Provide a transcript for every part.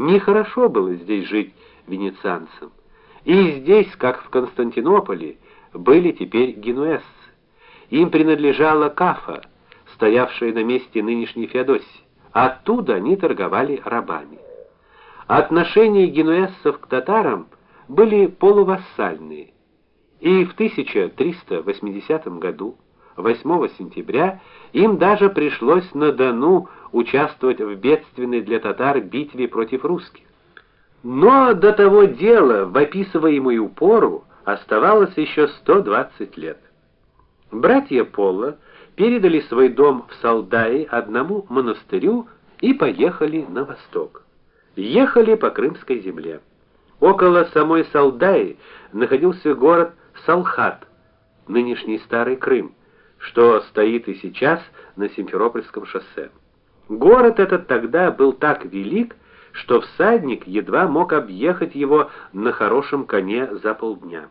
Нехорошо было здесь жить венецианцам. И здесь, как в Константинополе, были теперь генуэзцы. Им принадлежала Кафа, стоявшая на месте нынешней Феодосии. Оттуда они торговали рабами. Отношения генуэзцев к татарам были полувассальные. И в 1380 году, 8 сентября, им даже пришлось на Дону участвовать в бедственной для татар битве против русских. Но до того дела в описываемую пору оставалось еще 120 лет. Братья Пола передали свой дом в Салдае одному монастырю и поехали на восток. Ехали по крымской земле. Около самой Салдаи находился город Салхат, нынешний Старый Крым, что стоит и сейчас на Симферопольском шоссе. Город этот тогда был так велик, что всадник едва мог объехать его на хорошем коне за полдня.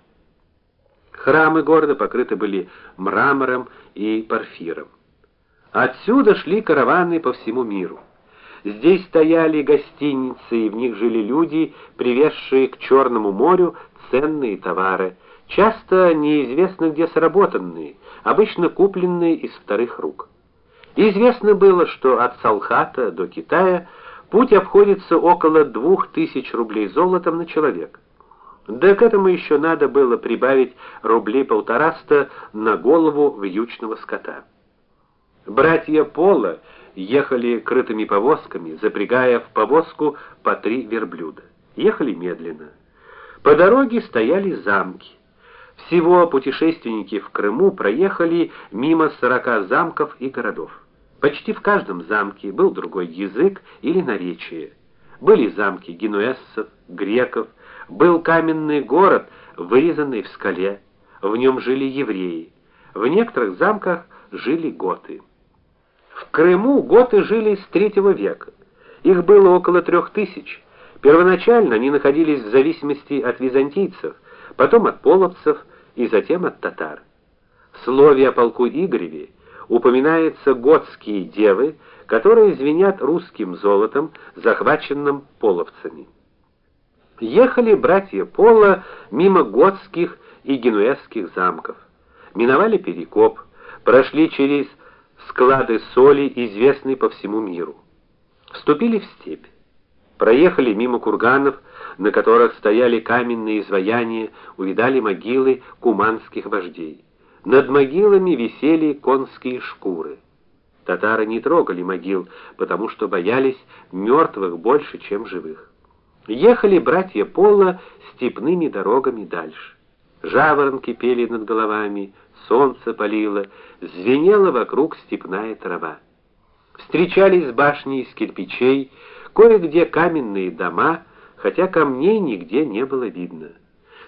Храмы города покрыты были мрамором и порфиром. Отсюда шли караваны по всему миру. Здесь стояли гостиницы, и в них жили люди, привезшие к Черному морю ценные товары, часто неизвестно где сработанные, обычно купленные из вторых рук. Известно было, что от Салхата до Китая путь обходится около двух тысяч рублей золотом на человека. Да к этому еще надо было прибавить рублей полтораста на голову вьючного скота. Братья Пола ехали крытыми повозками, запрягая в повозку по три верблюда. Ехали медленно. По дороге стояли замки. Всего путешественники в Крыму проехали мимо сорока замков и городов. Почти в каждом замке был другой язык или наречие. Были замки генуэзцев, греков, был каменный город, вырезанный в скале. В нем жили евреи. В некоторых замках жили готы. В Крыму готы жили с III века. Их было около трех тысяч. Первоначально они находились в зависимости от византийцев, потом от половцев и затем от татар. В слове о полку Игореве упоминаются готские девы, которые звенят русским золотом, захваченным половцами. Ехали братья Пола мимо готских и генуэзских замков. Миновали Перекоп, прошли через склады соли, известные по всему миру. Вступили в степь. Проехали мимо курганов, на которых стояли каменные изваяния, увидали могилы куманских вождей. Над могилами висели конские шкуры. Татары не трогали могил, потому что боялись мертвых больше, чем живых. Ехали братья Пола степными дорогами дальше. Жаворонки пели над головами, солнце палило, звенела вокруг степная трава. Встречались башни из кирпичей, кое-где каменные дома, хотя камней нигде не было видно.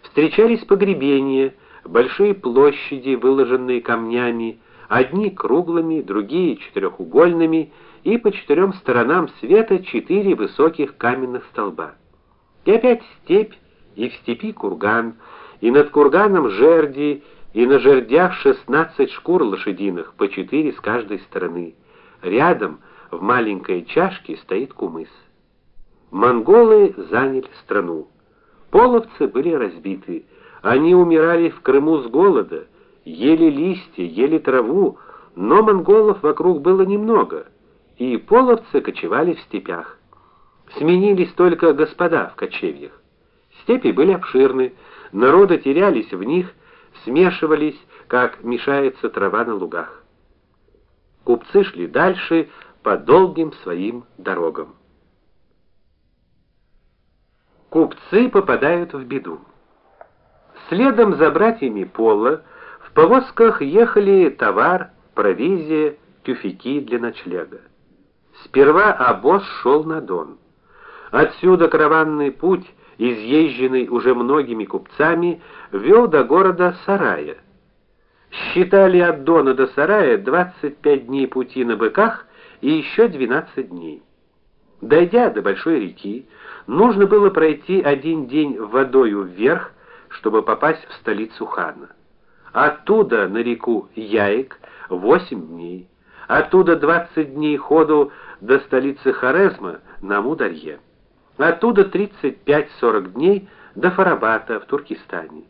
Встречались погребения, большие площади, выложенные камнями, одни круглыми, другие четырехугольными, и по четырем сторонам света четыре высоких каменных столба. И опять степь, и в степи курган, и над курганом жерди, и на жердях шестнадцать шкур лошадиных, по четыре с каждой стороны. Рядом в маленькой чашке стоит кумыс. Монголы заняли страну. Половцы были разбиты. Они умирали в Крыму с голода, ели листья, ели траву, но монголов вокруг было немного, и половцы кочевали в степях. Сменились только господа в кочевьях. Степи были обширны, народы терялись в них, смешивались, как мешается трава на лугах. Купцы шли дальше по долгим своим дорогам. Купцы попадают в беду. Следом за братьями Пола в повозках ехали товар, провизия, тюфяки для ночлега. Сперва обоз шел на Дон. Отсюда караванный путь, изъезженный уже многими купцами, вел до города Сарая. Считали от Дона до Сарая 25 дней пути на быках и еще 12 дней. Дойдя до большой реки, нужно было пройти один день водою вверх, чтобы попасть в столицу хана. Оттуда на реку Яик восемь дней, оттуда двадцать дней ходу до столицы Хорезма на Мударье. Оттуда 35-40 дней до Фарабата в Туркестане.